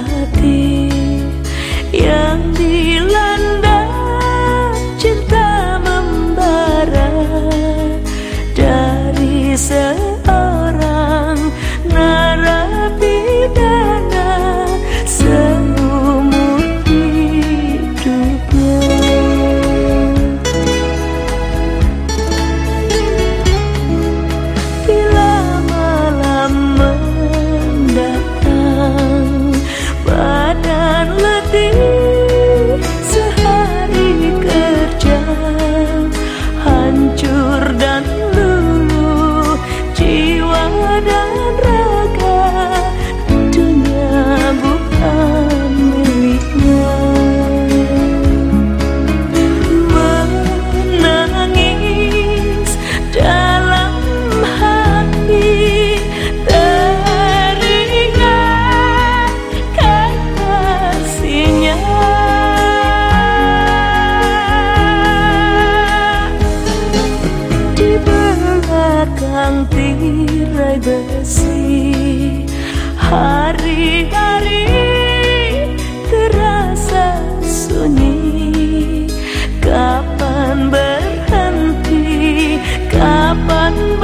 hati yang dilanda Tirai besi. Hari-hari terasa sunyi. Kapan berhenti, kapan berhenti